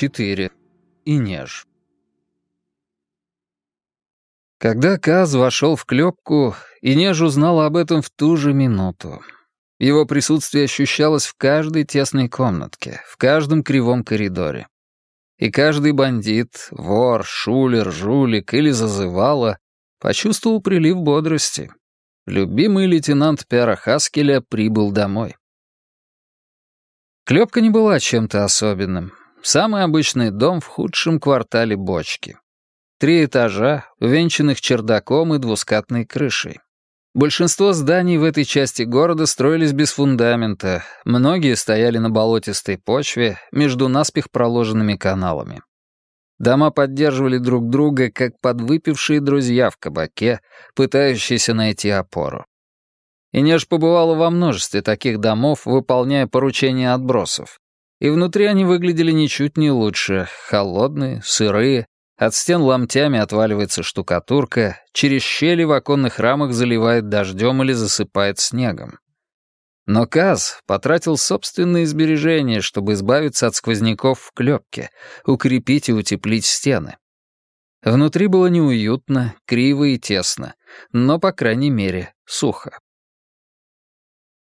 4. Инеж. Когда Каз вошел в клепку, Инеж узнала об этом в ту же минуту. Его присутствие ощущалось в каждой тесной комнатке, в каждом кривом коридоре. И каждый бандит, вор, шулер, жулик или зазывала почувствовал прилив бодрости. Любимый лейтенант Пера Хаскеля прибыл домой. Клепка не была чем-то особенным. Самый обычный дом в худшем квартале бочки. Три этажа, увенчанных чердаком и двускатной крышей. Большинство зданий в этой части города строились без фундамента, многие стояли на болотистой почве между наспех проложенными каналами. Дома поддерживали друг друга, как подвыпившие друзья в кабаке, пытающиеся найти опору. Инеж побывала во множестве таких домов, выполняя поручения отбросов. И внутри они выглядели ничуть не лучше, холодные, сырые, от стен ломтями отваливается штукатурка, через щели в оконных рамах заливает дождем или засыпает снегом. Но Каз потратил собственные сбережения, чтобы избавиться от сквозняков в клепке, укрепить и утеплить стены. Внутри было неуютно, криво и тесно, но, по крайней мере, сухо.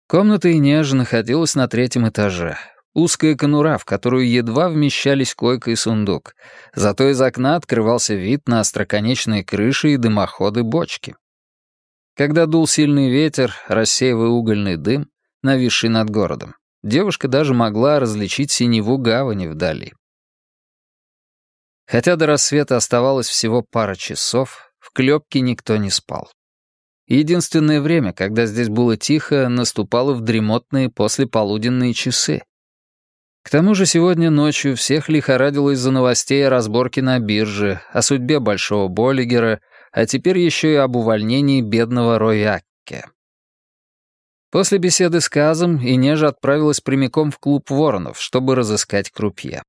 Комната Инежа находилась на третьем этаже. Узкая конура, в которую едва вмещались койка и сундук. Зато из окна открывался вид на остроконечные крыши и дымоходы бочки. Когда дул сильный ветер, рассеивая угольный дым, нависший над городом, девушка даже могла различить синеву гавани вдали. Хотя до рассвета оставалось всего пара часов, в клепке никто не спал. Единственное время, когда здесь было тихо, наступало в дремотные послеполуденные часы. К тому же сегодня ночью всех лихорадило из-за новостей о разборке на бирже, о судьбе Большого Боллигера, а теперь еще и об увольнении бедного Роякке. После беседы с Казом Инежа отправилась прямиком в клуб воронов, чтобы разыскать крупье.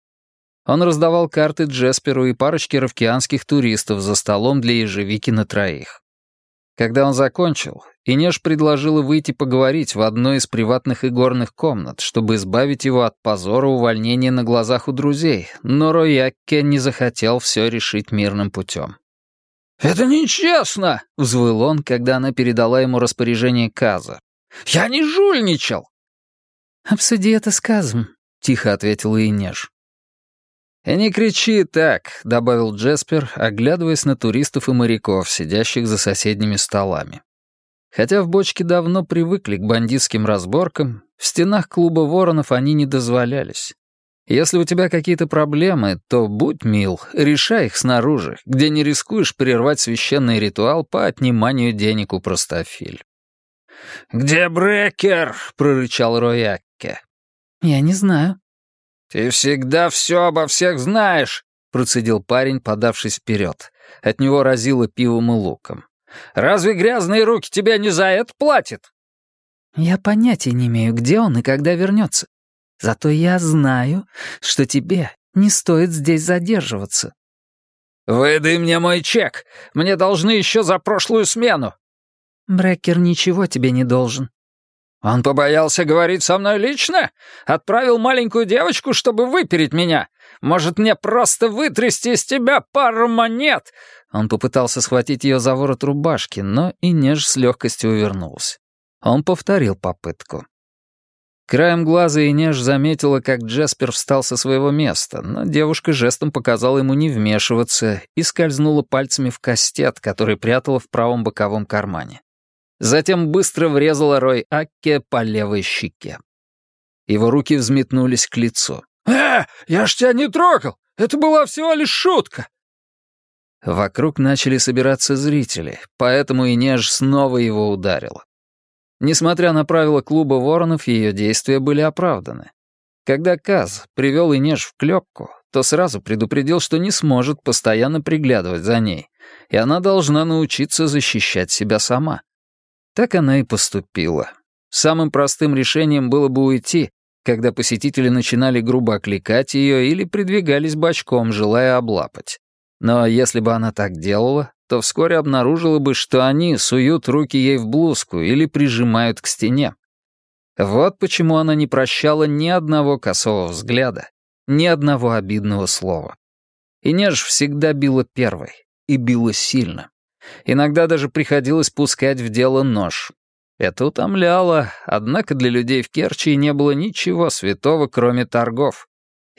Он раздавал карты Джесперу и парочке ровкианских туристов за столом для ежевики на троих. Когда он закончил, Инеш предложила выйти поговорить в одной из приватных игорных комнат, чтобы избавить его от позора увольнения на глазах у друзей, но Роякке не захотел все решить мирным путем. «Это нечестно!» — взвыл он, когда она передала ему распоряжение Каза. «Я не жульничал!» «Обсуди это с Казом», — тихо ответила Инеш. «И не кричи так», — добавил Джеспер, оглядываясь на туристов и моряков, сидящих за соседними столами. Хотя в бочке давно привыкли к бандитским разборкам, в стенах клуба воронов они не дозволялись. Если у тебя какие-то проблемы, то будь мил, решай их снаружи, где не рискуешь прервать священный ритуал по отниманию денег у простофиль. «Где Брекер?» — прорычал Роякке. «Я не знаю», «Ты всегда все обо всех знаешь», — процедил парень, подавшись вперед. От него разило пивом и луком. «Разве грязные руки тебя не за это платят?» «Я понятия не имею, где он и когда вернется. Зато я знаю, что тебе не стоит здесь задерживаться». «Выдай мне мой чек. Мне должны еще за прошлую смену». «Брекер ничего тебе не должен. «Он побоялся говорить со мной лично? Отправил маленькую девочку, чтобы выпереть меня? Может, мне просто вытрясти из тебя пару монет?» Он попытался схватить ее за ворот рубашки, но и неж с легкостью увернулся. Он повторил попытку. Краем глаза Инеж заметила, как Джаспер встал со своего места, но девушка жестом показала ему не вмешиваться и скользнула пальцами в кастет, который прятала в правом боковом кармане. Затем быстро врезала Рой Акке по левой щеке. Его руки взметнулись к лицу. «Э, я ж тебя не трогал! Это была всего лишь шутка!» Вокруг начали собираться зрители, поэтому и неж снова его ударила. Несмотря на правила клуба воронов, ее действия были оправданы. Когда Каз привел Инеж в клепку, то сразу предупредил, что не сможет постоянно приглядывать за ней, и она должна научиться защищать себя сама. Так она и поступила. Самым простым решением было бы уйти, когда посетители начинали грубо окликать ее или придвигались бочком, желая облапать. Но если бы она так делала, то вскоре обнаружила бы, что они суют руки ей в блузку или прижимают к стене. Вот почему она не прощала ни одного косого взгляда, ни одного обидного слова. И неж всегда била первой, и била сильно. Иногда даже приходилось пускать в дело нож. Это утомляло, однако для людей в Керчи не было ничего святого, кроме торгов.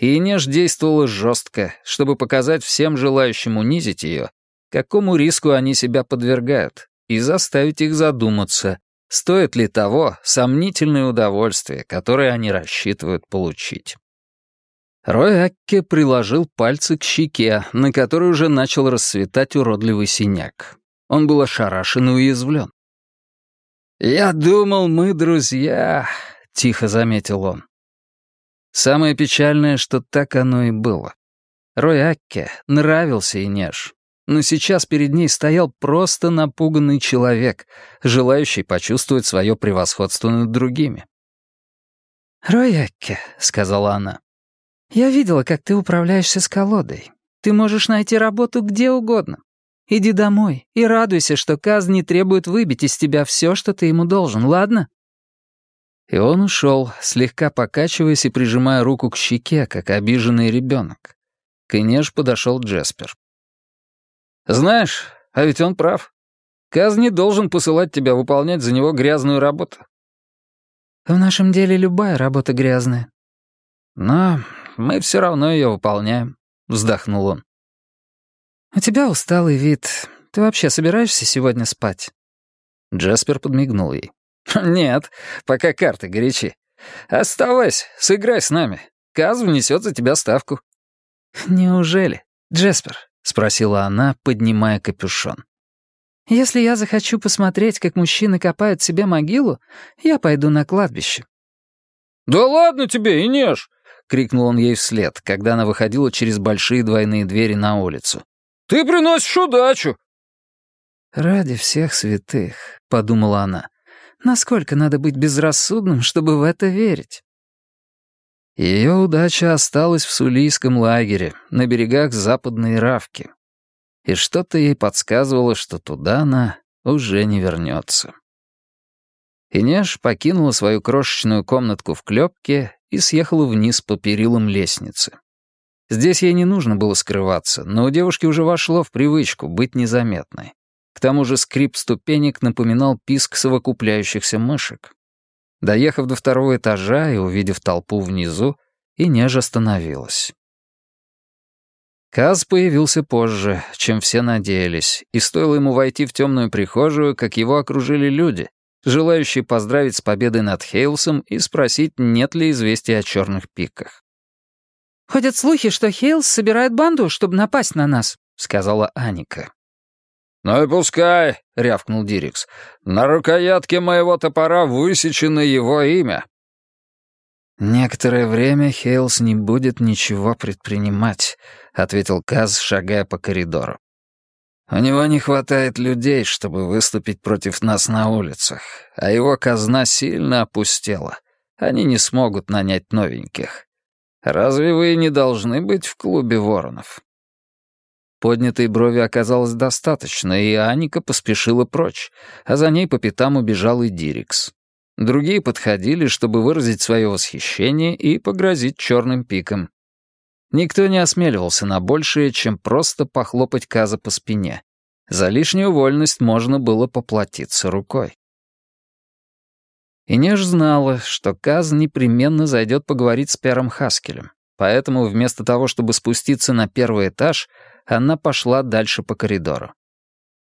И Инеж действовала жестко, чтобы показать всем желающим унизить ее, какому риску они себя подвергают, и заставить их задуматься, стоит ли того сомнительное удовольствие, которое они рассчитывают получить. Рой Акке приложил пальцы к щеке, на которой уже начал расцветать уродливый синяк. Он был ошарашен и уязвлен. «Я думал, мы друзья», — тихо заметил он. Самое печальное, что так оно и было. Рой Акке нравился Инеш, но сейчас перед ней стоял просто напуганный человек, желающий почувствовать свое превосходство над другими. «Рой Акке», — сказала она, — «я видела, как ты управляешься с колодой. Ты можешь найти работу где угодно. Иди домой и радуйся, что Каз не требует выбить из тебя все, что ты ему должен, ладно?» И он ушел, слегка покачиваясь и прижимая руку к щеке, как обиженный ребенок. К Инеж подошел Джеспер. «Знаешь, а ведь он прав. Каз не должен посылать тебя выполнять за него грязную работу». «В нашем деле любая работа грязная». «Но мы все равно ее выполняем», — вздохнул он. «У тебя усталый вид. Ты вообще собираешься сегодня спать?» Джеспер подмигнул ей. «Нет, пока карты горячи. Оставайся, сыграй с нами. Каз внесет за тебя ставку». «Неужели? Джеспер?» — спросила она, поднимая капюшон. «Если я захочу посмотреть, как мужчины копают себе могилу, я пойду на кладбище». «Да ладно тебе, Инеш!» — крикнул он ей вслед, когда она выходила через большие двойные двери на улицу. «Ты приносишь удачу!» «Ради всех святых», — подумала она, Насколько надо быть безрассудным, чтобы в это верить? Ее удача осталась в Сулийском лагере, на берегах Западной Равки. И что-то ей подсказывало, что туда она уже не вернется. Инеш покинула свою крошечную комнатку в клепке и съехала вниз по перилам лестницы. Здесь ей не нужно было скрываться, но у девушки уже вошло в привычку быть незаметной. К тому же скрип ступенек напоминал писк совокупляющихся мышек. Доехав до второго этажа и увидев толпу внизу, Инеж остановилась. Каз появился позже, чем все надеялись, и стоило ему войти в темную прихожую, как его окружили люди, желающие поздравить с победой над Хейлсом и спросить, нет ли известия о черных пиках. «Ходят слухи, что Хейлс собирает банду, чтобы напасть на нас», — сказала Аника. «Ну и пускай», — рявкнул Дирикс. «На рукоятке моего топора высечено его имя». «Некоторое время Хейлс не будет ничего предпринимать», — ответил Каз, шагая по коридору. «У него не хватает людей, чтобы выступить против нас на улицах, а его казна сильно опустела. Они не смогут нанять новеньких. Разве вы не должны быть в клубе воронов?» Поднятой брови оказалось достаточно, и Аника поспешила прочь, а за ней по пятам убежал и Дирикс. Другие подходили, чтобы выразить свое восхищение и погрозить черным пиком. Никто не осмеливался на большее, чем просто похлопать Каза по спине. За лишнюю вольность можно было поплатиться рукой. Инеж знала, что Каз непременно зайдет поговорить с Пером Хаскелем, поэтому вместо того, чтобы спуститься на первый этаж, она пошла дальше по коридору.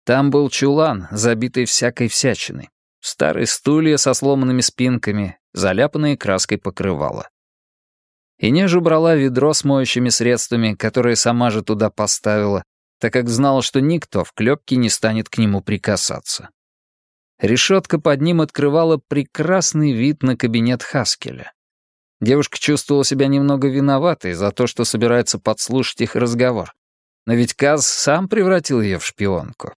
Там был чулан, забитый всякой всячиной. Старые стулья со сломанными спинками, заляпанные краской покрывала. Инеж убрала ведро с моющими средствами, которое сама же туда поставила, так как знала, что никто в клепке не станет к нему прикасаться. Решетка под ним открывала прекрасный вид на кабинет Хаскеля. Девушка чувствовала себя немного виноватой за то, что собирается подслушать их разговор. Но ведь Каз сам превратил ее в шпионку.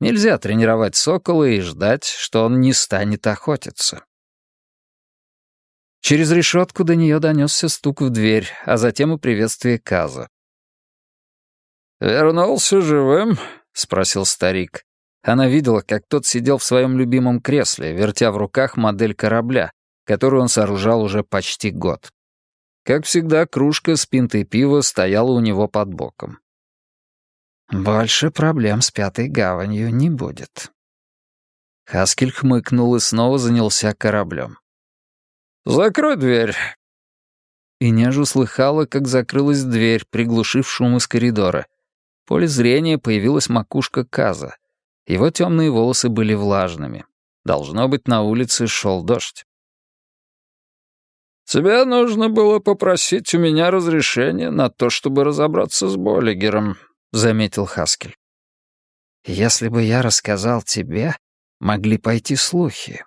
Нельзя тренировать сокола и ждать, что он не станет охотиться. Через решетку до нее донесся стук в дверь, а затем и приветствие Каза. «Вернулся живым?» — спросил старик. Она видела, как тот сидел в своем любимом кресле, вертя в руках модель корабля, которую он сооружал уже почти год. Как всегда, кружка с пинтой пива стояла у него под боком. «Больше проблем с пятой гаванью не будет». Хаскель хмыкнул и снова занялся кораблем. «Закрой дверь». И неж услыхала, как закрылась дверь, приглушив шум из коридора. В поле зрения появилась макушка Каза. Его темные волосы были влажными. Должно быть, на улице шел дождь. «Тебе нужно было попросить у меня разрешения на то, чтобы разобраться с Боллигером», — заметил Хаскель. «Если бы я рассказал тебе, могли пойти слухи».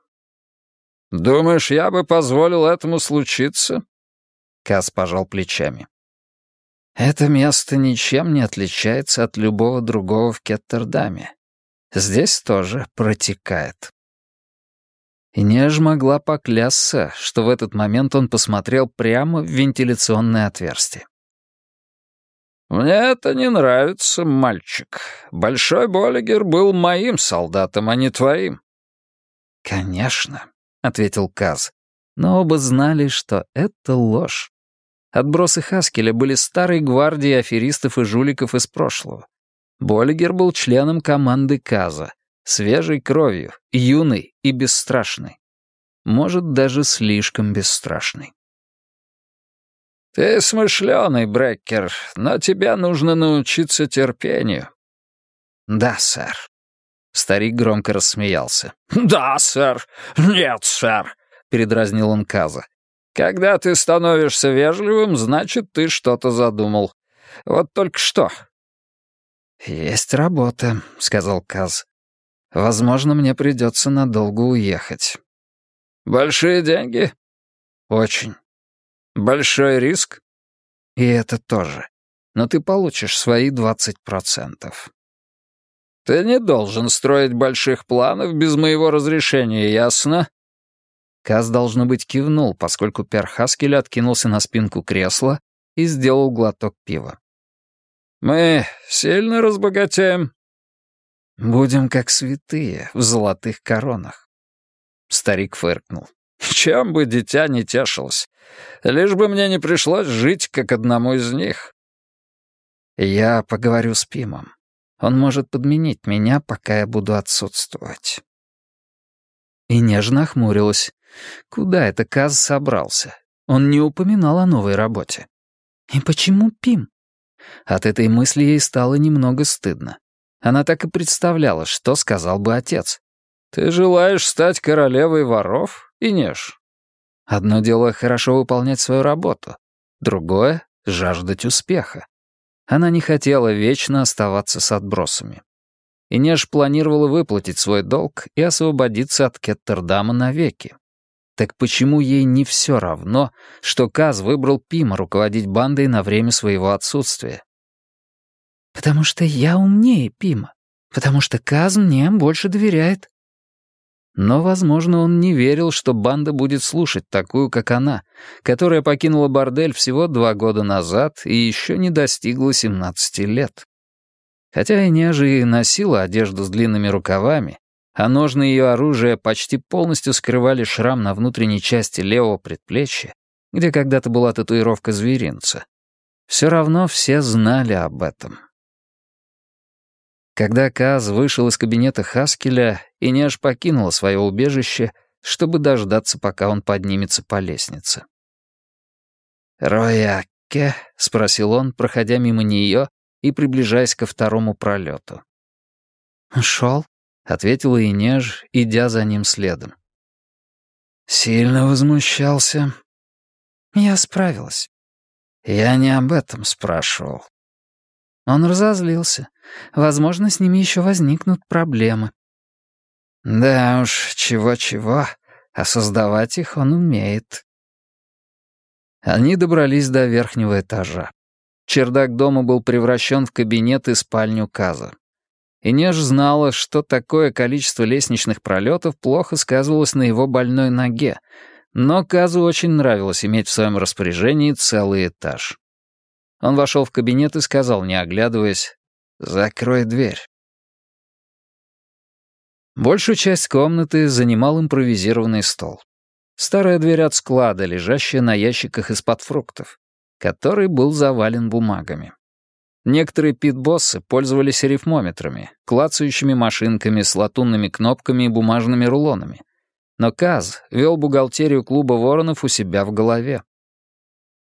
«Думаешь, я бы позволил этому случиться?» Кас пожал плечами. «Это место ничем не отличается от любого другого в Кеттердаме. Здесь тоже протекает». И Неж могла поклясться, что в этот момент он посмотрел прямо в вентиляционное отверстие. «Мне это не нравится, мальчик. Большой Боллигер был моим солдатом, а не твоим». «Конечно», — ответил Каз. Но оба знали, что это ложь. Отбросы Хаскеля были старой гвардией аферистов и жуликов из прошлого. Боллигер был членом команды Каза — Свежей кровью, юный и бесстрашный. Может, даже слишком бесстрашный. «Ты смышленый, Бреккер, но тебе нужно научиться терпению». «Да, сэр». Старик громко рассмеялся. «Да, сэр! Нет, сэр!» — передразнил он Каза. «Когда ты становишься вежливым, значит, ты что-то задумал. Вот только что». «Есть работа», — сказал Каз. Возможно, мне придется надолго уехать. Большие деньги? Очень. Большой риск? И это тоже. Но ты получишь свои двадцать процентов. Ты не должен строить больших планов без моего разрешения, ясно? Каз, должно быть, кивнул, поскольку Перхаскель откинулся на спинку кресла и сделал глоток пива. «Мы сильно разбогатеем?» Будем как святые в золотых коронах. Старик фыркнул. Чем бы дитя не тешилось. Лишь бы мне не пришлось жить, как одному из них. Я поговорю с Пимом. Он может подменить меня, пока я буду отсутствовать. И нежно охмурилась. Куда это Каз собрался? Он не упоминал о новой работе. И почему Пим? От этой мысли ей стало немного стыдно. Она так и представляла, что сказал бы отец. «Ты желаешь стать королевой воров, Инеш?» Одно дело — хорошо выполнять свою работу, другое — жаждать успеха. Она не хотела вечно оставаться с отбросами. Инеш планировала выплатить свой долг и освободиться от Кеттердама навеки. Так почему ей не все равно, что Каз выбрал Пима руководить бандой на время своего отсутствия? «Потому что я умнее Пима. Потому что Каз мне больше доверяет». Но, возможно, он не верил, что банда будет слушать такую, как она, которая покинула бордель всего два года назад и еще не достигла 17 лет. Хотя Инежа и носила одежду с длинными рукавами, а ножны ее оружия почти полностью скрывали шрам на внутренней части левого предплечья, где когда-то была татуировка зверинца. Все равно все знали об этом. Когда Каз вышел из кабинета Хаскеля, Инеж покинула свое убежище, чтобы дождаться, пока он поднимется по лестнице. «Рояке?» — спросил он, проходя мимо нее и приближаясь ко второму пролету. «Шел», — ответила Инеж, идя за ним следом. «Сильно возмущался?» «Я справилась». «Я не об этом спрашивал». Он разозлился. Возможно, с ними еще возникнут проблемы. Да уж, чего-чего, а создавать их он умеет. Они добрались до верхнего этажа. Чердак дома был превращен в кабинет и спальню Каза. Инеж знала, что такое количество лестничных пролетов плохо сказывалось на его больной ноге, но Казу очень нравилось иметь в своем распоряжении целый этаж. Он вошел в кабинет и сказал, не оглядываясь, «Закрой дверь». Большую часть комнаты занимал импровизированный стол. Старая дверь от склада, лежащая на ящиках из-под фруктов, который был завален бумагами. Некоторые пит-боссы пользовались рифмометрами, клацающими машинками с латунными кнопками и бумажными рулонами. Но Каз вел бухгалтерию клуба воронов у себя в голове.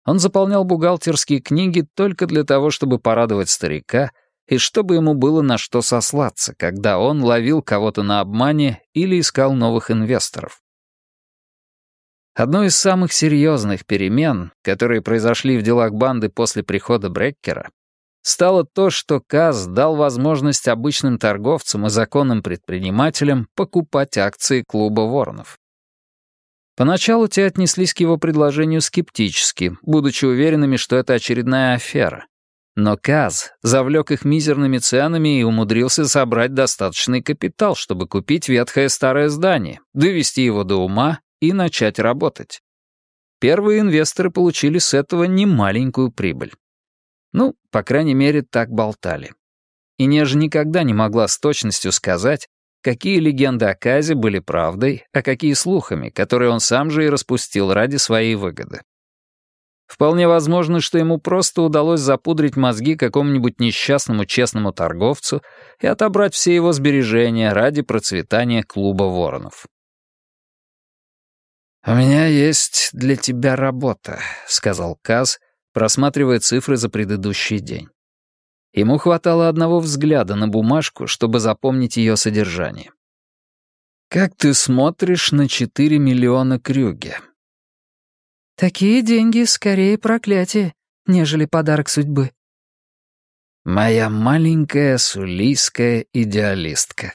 Он заполнял бухгалтерские книги только для того, чтобы порадовать старика и чтобы ему было на что сослаться, когда он ловил кого-то на обмане или искал новых инвесторов. Одной из самых серьезных перемен, которые произошли в делах банды после прихода Бреккера, стало то, что КАЗ дал возможность обычным торговцам и законным предпринимателям покупать акции клуба воронов. Поначалу те отнеслись к его предложению скептически, будучи уверенными, что это очередная афера. Но Каз завлек их мизерными ценами и умудрился собрать достаточный капитал, чтобы купить ветхое старое здание, довести его до ума и начать работать. Первые инвесторы получили с этого немаленькую прибыль. Ну, по крайней мере, так болтали. И Нежа никогда не могла с точностью сказать, какие легенды о Казе были правдой, а какие слухами, которые он сам же и распустил ради своей выгоды. Вполне возможно, что ему просто удалось запудрить мозги какому-нибудь несчастному честному торговцу и отобрать все его сбережения ради процветания клуба воронов. «У меня есть для тебя работа», — сказал Каз, просматривая цифры за предыдущий день. Ему хватало одного взгляда на бумажку, чтобы запомнить ее содержание. «Как ты смотришь на 4 миллиона крюге?» «Такие деньги скорее проклятие, нежели подарок судьбы». «Моя маленькая сулийская идеалистка.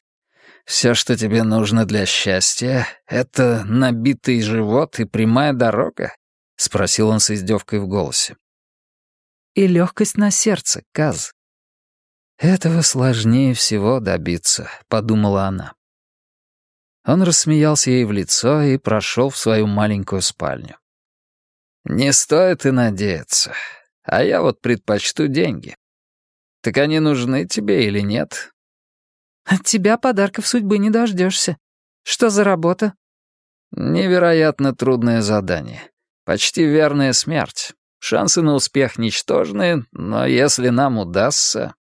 Все, что тебе нужно для счастья, это набитый живот и прямая дорога?» — спросил он с издевкой в голосе. «И легкость на сердце, Каз. «Этого сложнее всего добиться», — подумала она. Он рассмеялся ей в лицо и прошел в свою маленькую спальню. «Не стоит и надеяться. А я вот предпочту деньги. Так они нужны тебе или нет?» «От тебя подарков судьбы не дождешься. Что за работа?» «Невероятно трудное задание. Почти верная смерть. Шансы на успех ничтожные, но если нам удастся...»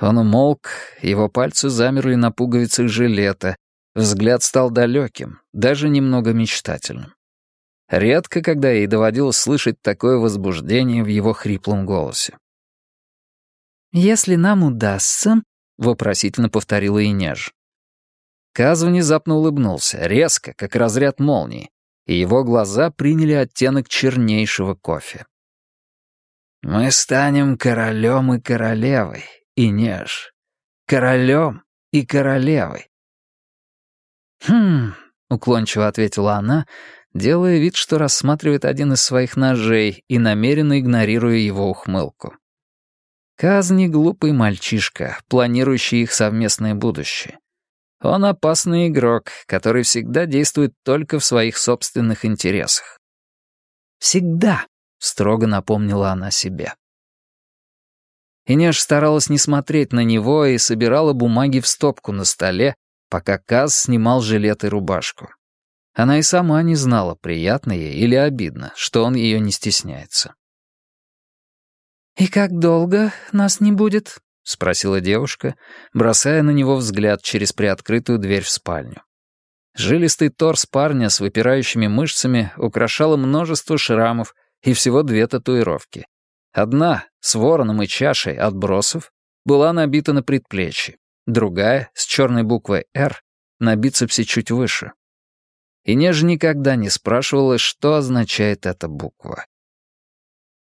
Он умолк, его пальцы замерли на пуговицах жилета, взгляд стал далеким, даже немного мечтательным. Редко, когда ей доводилось слышать такое возбуждение в его хриплом голосе. «Если нам удастся», — вопросительно повторила Инеж. Каз внезапно улыбнулся, резко, как разряд молнии, и его глаза приняли оттенок чернейшего кофе. «Мы станем королем и королевой, и неж, королем и королевой. «Хм», — уклончиво ответила она, делая вид, что рассматривает один из своих ножей и намеренно игнорируя его ухмылку. Казни глупый мальчишка, планирующий их совместное будущее. Он опасный игрок, который всегда действует только в своих собственных интересах. «Всегда», — строго напомнила она себе. Инеш старалась не смотреть на него и собирала бумаги в стопку на столе, пока Каз снимал жилет и рубашку. Она и сама не знала, приятно ей или обидно, что он ее не стесняется. «И как долго нас не будет?» — спросила девушка, бросая на него взгляд через приоткрытую дверь в спальню. Жилистый торс парня с выпирающими мышцами украшало множество шрамов и всего две татуировки. Одна, с вороном и чашей отбросов, была набита на предплечье, другая, с черной буквой «Р», на бицепсе чуть выше. И Нежа никогда не спрашивала, что означает эта буква.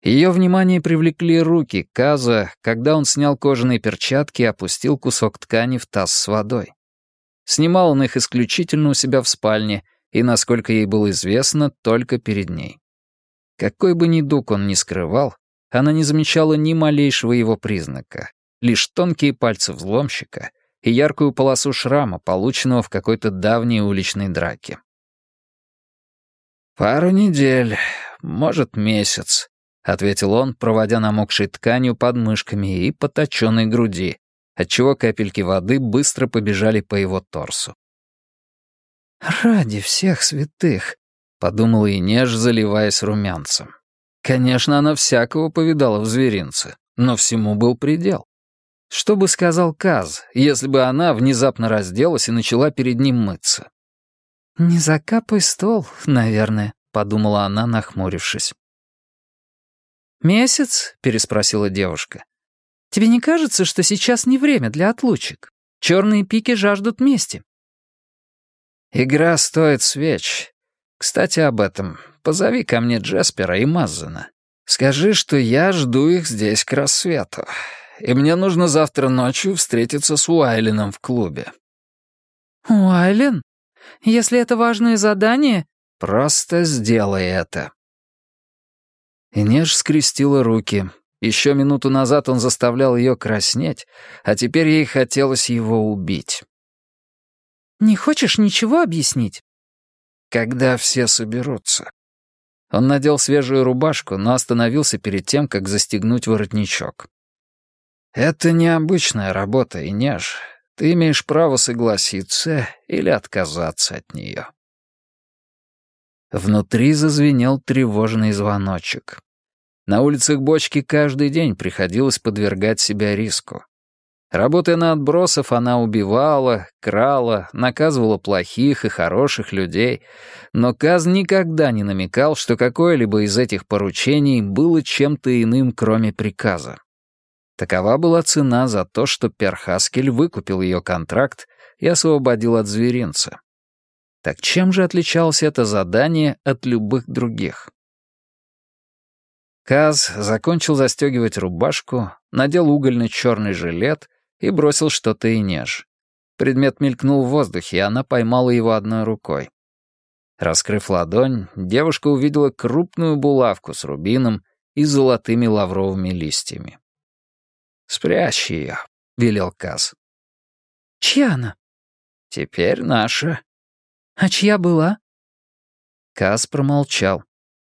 Ее внимание привлекли руки Каза, когда он снял кожаные перчатки и опустил кусок ткани в таз с водой. Снимал он их исключительно у себя в спальне и, насколько ей было известно, только перед ней. Какой бы ни дуг он ни скрывал, она не замечала ни малейшего его признака, лишь тонкие пальцы взломщика и яркую полосу шрама, полученного в какой-то давней уличной драке. «Пару недель, может, месяц», — ответил он, проводя намокшей тканью под мышками и по точенной груди, отчего капельки воды быстро побежали по его торсу. «Ради всех святых», — подумала Инеж, заливаясь румянцем. Конечно, она всякого повидала в зверинце, но всему был предел. Что бы сказал Каз, если бы она внезапно разделась и начала перед ним мыться? «Не закапай стол, наверное», — подумала она, нахмурившись. «Месяц?» — переспросила девушка. «Тебе не кажется, что сейчас не время для отлучек? Черные пики жаждут мести». «Игра стоит свеч. Кстати, об этом. Позови ко мне Джаспера и Маззена. Скажи, что я жду их здесь к рассвету и мне нужно завтра ночью встретиться с Уайленом в клубе». «Уайлен? Если это важное задание...» «Просто сделай это». Инеж скрестила руки. Еще минуту назад он заставлял ее краснеть, а теперь ей хотелось его убить. «Не хочешь ничего объяснить?» «Когда все соберутся». Он надел свежую рубашку, но остановился перед тем, как застегнуть воротничок. «Это необычная работа, Инеж. Ты имеешь право согласиться или отказаться от нее». Внутри зазвенел тревожный звоночек. На улицах бочки каждый день приходилось подвергать себя риску. Работая на отбросов, она убивала, крала, наказывала плохих и хороших людей, но Каз никогда не намекал, что какое-либо из этих поручений было чем-то иным, кроме приказа. Такова была цена за то, что Перхаскель выкупил ее контракт и освободил от зверинца. Так чем же отличалось это задание от любых других? Каз закончил застегивать рубашку, надел угольный черный жилет и бросил что-то и неж. Предмет мелькнул в воздухе, и она поймала его одной рукой. Раскрыв ладонь, девушка увидела крупную булавку с рубином и золотыми лавровыми листьями. «Спрячь ее», — велел Каз. «Чья она?» «Теперь наша». «А чья была?» Каз промолчал.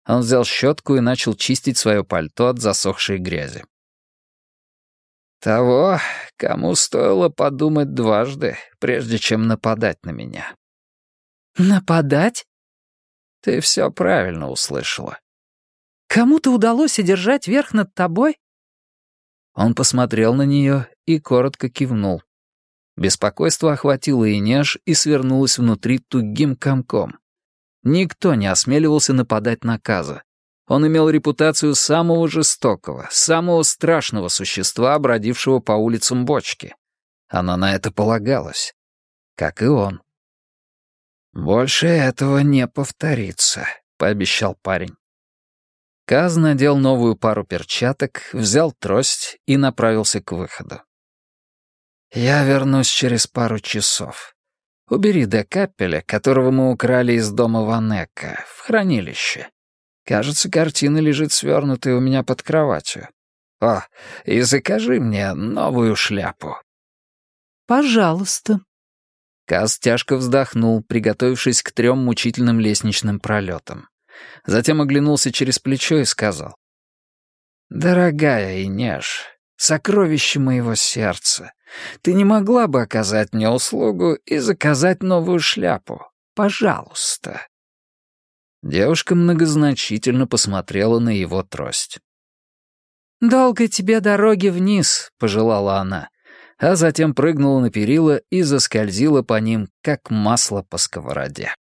Он взял щетку и начал чистить свое пальто от засохшей грязи. «Того, кому стоило подумать дважды, прежде чем нападать на меня». «Нападать?» «Ты все правильно услышала». «Кому-то удалось одержать верх над тобой?» Он посмотрел на нее и коротко кивнул. Беспокойство охватило Инеж и свернулось внутри тугим комком. Никто не осмеливался нападать на Каза. Он имел репутацию самого жестокого, самого страшного существа, бродившего по улицам бочки. Она на это полагалась. Как и он. «Больше этого не повторится», — пообещал парень. Каз надел новую пару перчаток, взял трость и направился к выходу. «Я вернусь через пару часов. Убери Декапеля, которого мы украли из дома Ванека, в хранилище. Кажется, картина лежит свернутая у меня под кроватью. О, и закажи мне новую шляпу». «Пожалуйста». Каз тяжко вздохнул, приготовившись к трем мучительным лестничным пролетам. Затем оглянулся через плечо и сказал. «Дорогая Инеш, сокровище моего сердца, ты не могла бы оказать мне услугу и заказать новую шляпу? Пожалуйста». Девушка многозначительно посмотрела на его трость. «Долгой тебе дороги вниз», — пожелала она, а затем прыгнула на перила и заскользила по ним, как масло по сковороде.